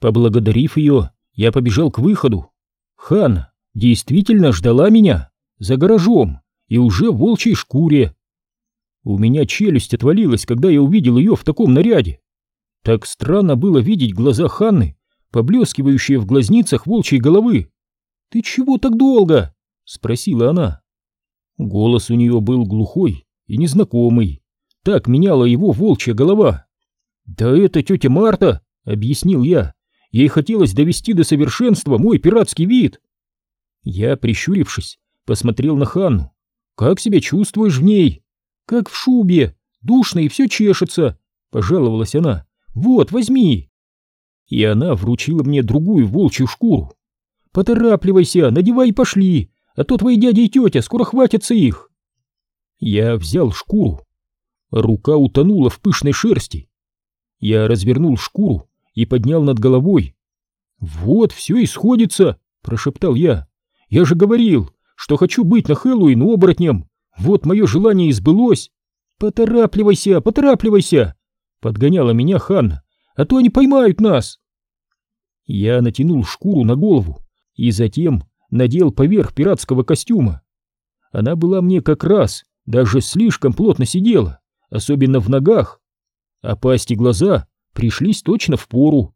Поблагодарив ее, я побежал к выходу. Ханна действительно ждала меня за гаражом и уже в волчьей шкуре. У меня челюсть отвалилась, когда я увидел ее в таком наряде. Так странно было видеть глаза Ханны, поблескивающие в глазницах волчьей головы. «Ты чего так долго?» — спросила она. Голос у нее был глухой и незнакомый. Так меняла его волчья голова. «Да это тетя Марта!» — объяснил я. «Ей хотелось довести до совершенства мой пиратский вид!» Я, прищурившись, посмотрел на Ханну. «Как себя чувствуешь в ней?» «Как в шубе, душно и все чешется», — пожаловалась она. «Вот, возьми!» И она вручила мне другую волчью шкуру. «Поторапливайся, надевай и пошли, а то твои дядя и тетя скоро хватятся их!» Я взял шкуру. Рука утонула в пышной шерсти. Я развернул шкуру и поднял над головой. «Вот, все и сходится!» — прошептал я. «Я же говорил, что хочу быть на Хэллоуин оборотнем! Вот мое желание избылось! Поторапливайся, поторапливайся!» Подгоняла меня Ханна, а то они поймают нас. Я натянул шкуру на голову и затем надел поверх пиратского костюма. Она была мне как раз, даже слишком плотно сидела, особенно в ногах, а пасть и глаза пришлись точно в пору.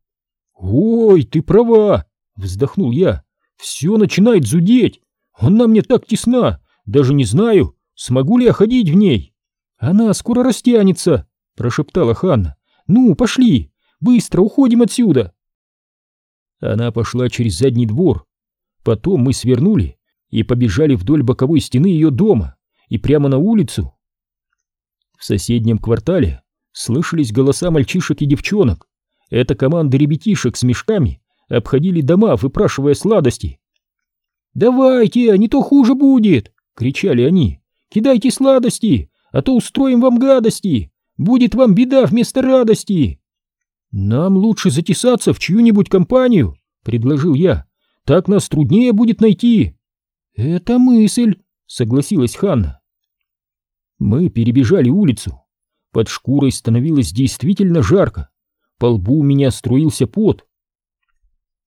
«Ой, ты права!» — вздохнул я. «Все начинает зудеть! Она мне так тесна, даже не знаю, смогу ли я ходить в ней!» «Она скоро растянется!» — прошептала Ханна. «Ну, пошли! Быстро уходим отсюда!» Она пошла через задний двор. Потом мы свернули и побежали вдоль боковой стены ее дома и прямо на улицу. В соседнем квартале слышались голоса мальчишек и девчонок. Это команды ребятишек с мешками обходили дома, выпрашивая сладости. «Давайте, а не то хуже будет!» — кричали они. «Кидайте сладости, а то устроим вам гадости! Будет вам беда вместо радости!» «Нам лучше затесаться в чью-нибудь компанию», — предложил я. «Так нас труднее будет найти». «Это мысль», — согласилась Ханна. Мы перебежали улицу. Под шкурой становилось действительно жарко. По лбу у меня струился пот.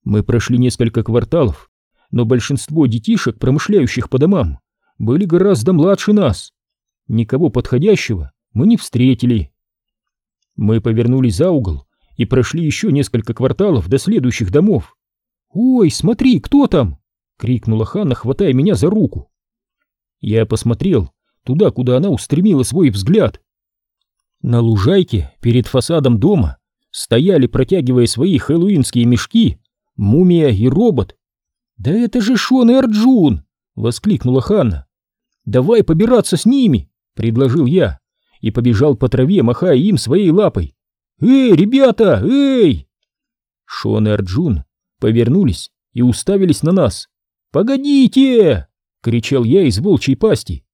Мы прошли несколько кварталов, но большинство детишек, промышляющих по домам, были гораздо младше нас. Никого подходящего мы не встретили. Мы повернули за угол и прошли еще несколько кварталов до следующих домов. «Ой, смотри, кто там?» — крикнула Ханна, хватая меня за руку. Я посмотрел туда, куда она устремила свой взгляд. На лужайке перед фасадом дома стояли, протягивая свои хэллоуинские мешки, мумия и робот. «Да это же Шон и Арджун!» — воскликнула Ханна. «Давай побираться с ними!» — предложил я и побежал по траве, махая им своей лапой. «Эй, ребята, эй!» Шон и Арджун повернулись и уставились на нас. «Погодите!» — кричал я из волчьей пасти.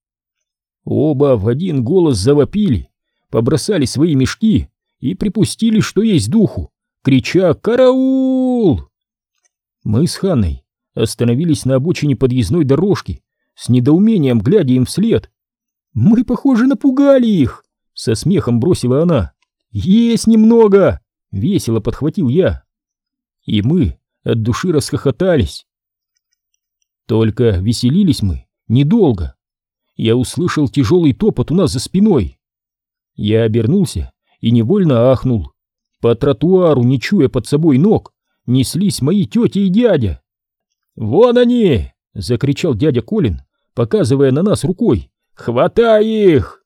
Оба в один голос завопили, побросали свои мешки и припустили, что есть духу, крича «Караул!». Мы с Ханной остановились на обочине подъездной дорожки, с недоумением глядя им вслед. «Мы, похоже, напугали их!» — со смехом бросила она. «Есть немного!» — весело подхватил я. И мы от души расхохотались. Только веселились мы недолго. Я услышал тяжелый топот у нас за спиной. Я обернулся и невольно ахнул. По тротуару, не чуя под собой ног, неслись мои тети и дядя. «Вон они!» — закричал дядя Колин, показывая на нас рукой. «Хватай их!»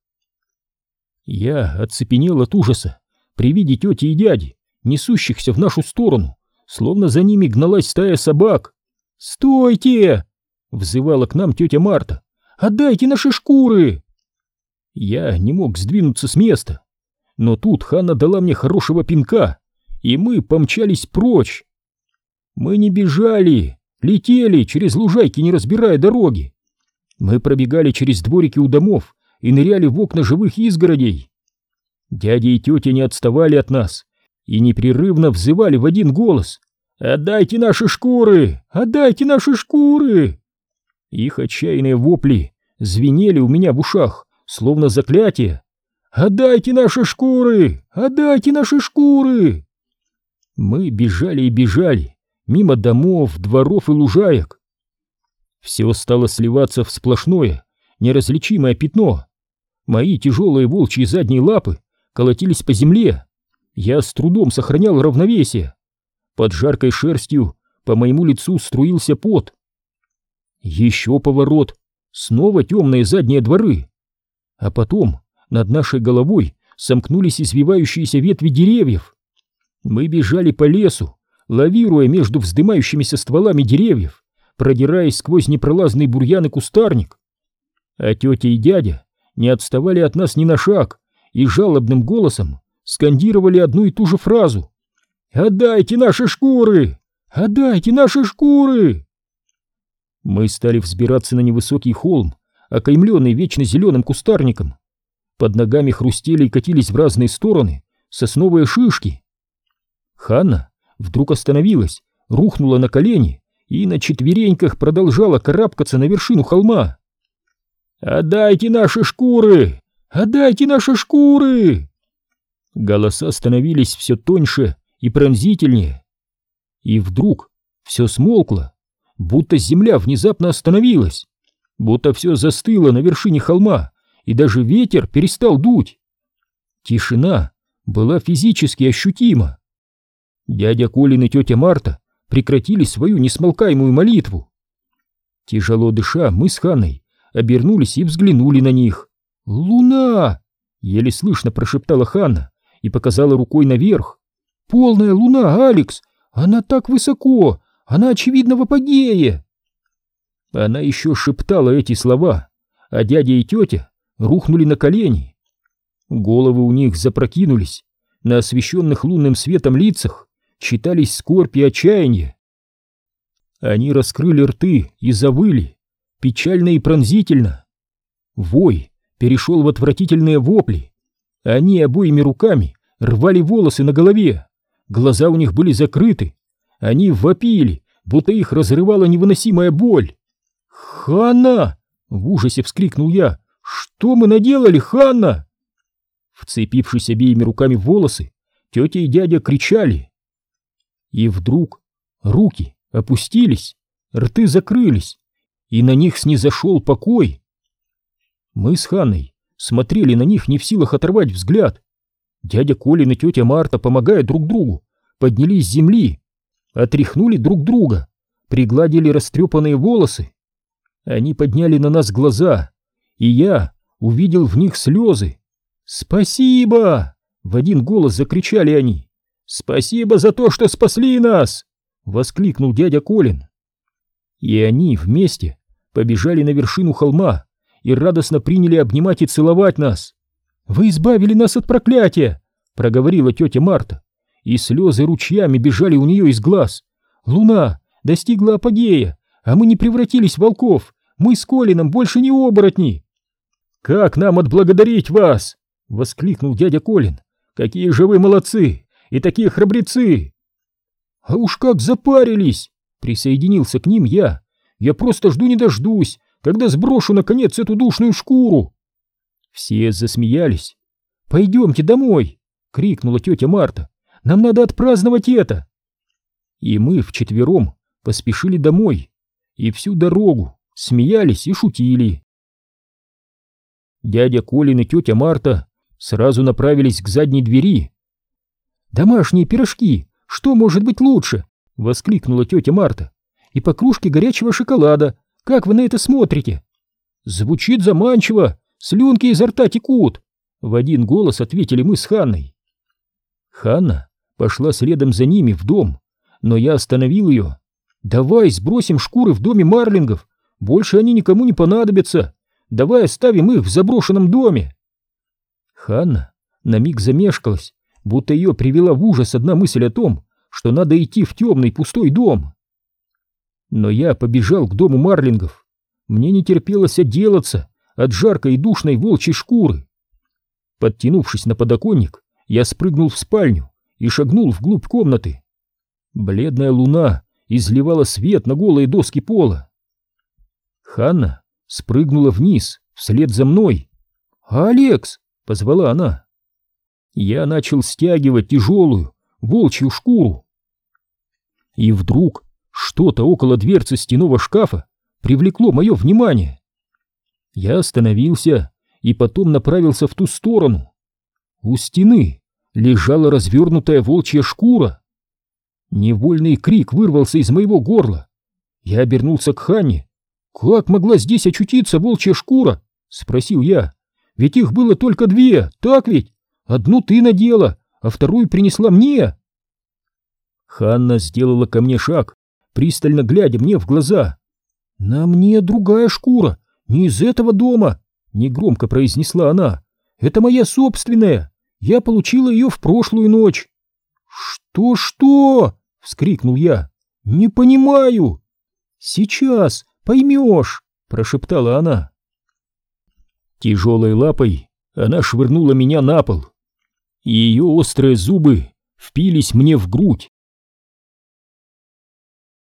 Я оцепенел от ужаса при виде тети и дяди, несущихся в нашу сторону, словно за ними гналась стая собак. «Стойте!» — взывала к нам тетя Марта. «Отдайте наши шкуры!» Я не мог сдвинуться с места, но тут Ханна дала мне хорошего пинка, и мы помчались прочь. Мы не бежали, летели через лужайки, не разбирая дороги. Мы пробегали через дворики у домов и ныряли в окна живых изгородей. Дядя и тетя не отставали от нас и непрерывно взывали в один голос «Отдайте наши шкуры! Отдайте наши шкуры!» Их отчаянные вопли звенели у меня в ушах, словно заклятие. «Отдайте наши шкуры! Отдайте наши шкуры!» Мы бежали и бежали, мимо домов, дворов и лужаек. Все стало сливаться в сплошное, неразличимое пятно. Мои тяжелые волчьи задние лапы колотились по земле. Я с трудом сохранял равновесие. Под жаркой шерстью по моему лицу струился пот. Еще поворот, снова темные задние дворы. А потом над нашей головой сомкнулись извивающиеся ветви деревьев. Мы бежали по лесу, лавируя между вздымающимися стволами деревьев, продираясь сквозь непролазный бурьян и кустарник. А тетя и дядя не отставали от нас ни на шаг и жалобным голосом скандировали одну и ту же фразу. «Отдайте наши шкуры! Отдайте наши шкуры!» Мы стали взбираться на невысокий холм, окаймленный вечно зеленым кустарником. Под ногами хрустели и катились в разные стороны сосновые шишки. Ханна вдруг остановилась, рухнула на колени и на четвереньках продолжала карабкаться на вершину холма. «Отдайте наши шкуры! Отдайте наши шкуры!» Голоса становились все тоньше и пронзительнее. И вдруг все смолкло, будто земля внезапно остановилась, будто все застыло на вершине холма, и даже ветер перестал дуть. Тишина была физически ощутима. Дядя Колин и тетя Марта прекратили свою несмолкаемую молитву. Тяжело дыша, мы с Ханной обернулись и взглянули на них. «Луна!» — еле слышно прошептала Ханна и показала рукой наверх. «Полная луна, Алекс! Она так высоко! Она, очевидно, в апогее!» Она еще шептала эти слова, а дядя и тетя рухнули на колени. Головы у них запрокинулись, на освещенных лунным светом лицах читались скорбь и отчаяние. Они раскрыли рты и завыли, печально и пронзительно. Вой перешел в отвратительные вопли. Они обоими руками рвали волосы на голове, глаза у них были закрыты. Они вопили, будто их разрывала невыносимая боль. «Ханна!» — в ужасе вскрикнул я. «Что мы наделали, Ханна?» Вцепившись обеими руками в волосы, тетя и дядя кричали. И вдруг руки опустились, рты закрылись, и на них снизошел покой. Мы с Ханной смотрели на них не в силах оторвать взгляд. Дядя Колин и тетя Марта, помогая друг другу, поднялись с земли, отряхнули друг друга, пригладили растрепанные волосы. Они подняли на нас глаза, и я увидел в них слезы. «Спасибо!» — в один голос закричали они. «Спасибо за то, что спасли нас!» — воскликнул дядя Колин. И они вместе побежали на вершину холма и радостно приняли обнимать и целовать нас. «Вы избавили нас от проклятия!» — проговорила тетя Марта, и слезы ручьями бежали у нее из глаз. «Луна достигла апогея, а мы не превратились в волков, мы с Колином больше не оборотни!» «Как нам отблагодарить вас?» — воскликнул дядя Колин. «Какие же вы молодцы и такие храбрецы!» «А уж как запарились!» — присоединился к ним я. «Я просто жду не дождусь, когда сброшу, наконец, эту душную шкуру!» Все засмеялись. «Пойдемте домой!» — крикнула тетя Марта. «Нам надо отпраздновать это!» И мы вчетвером поспешили домой, и всю дорогу смеялись и шутили. Дядя Колин и тетя Марта сразу направились к задней двери. «Домашние пирожки! Что может быть лучше?» — воскликнула тетя Марта. «И по кружке горячего шоколада. Как вы на это смотрите?» «Звучит заманчиво! Слюнки изо рта текут!» В один голос ответили мы с Ханной. Ханна пошла следом за ними в дом, но я остановил ее. «Давай сбросим шкуры в доме марлингов, больше они никому не понадобятся. Давай оставим их в заброшенном доме. Ханна на миг замешкалась, будто ее привела в ужас одна мысль о том, что надо идти в темный пустой дом. Но я побежал к дому марлингов. Мне не терпелось отделаться от жаркой и душной волчьей шкуры. Подтянувшись на подоконник, я спрыгнул в спальню и шагнул вглубь комнаты. Бледная луна изливала свет на голые доски пола. Ханна спрыгнула вниз, вслед за мной. «Алекс!» — позвала она. Я начал стягивать тяжелую волчью шкуру. И вдруг что-то около дверцы стеного шкафа привлекло мое внимание. Я остановился и потом направился в ту сторону. У стены лежала развернутая волчья шкура. Невольный крик вырвался из моего горла. Я обернулся к Ханне. «Как могла здесь очутиться волчья шкура?» — спросил я. «Ведь их было только две, так ведь? Одну ты надела, а вторую принесла мне!» Ханна сделала ко мне шаг, пристально глядя мне в глаза. «На мне другая шкура, не из этого дома!» — негромко произнесла она. «Это моя собственная! Я получила ее в прошлую ночь!» «Что-что?» — вскрикнул я. «Не понимаю!» «Сейчас поймешь!» — прошептала она. Тяжелой лапой она швырнула меня на пол, ее острые зубы впились мне в грудь.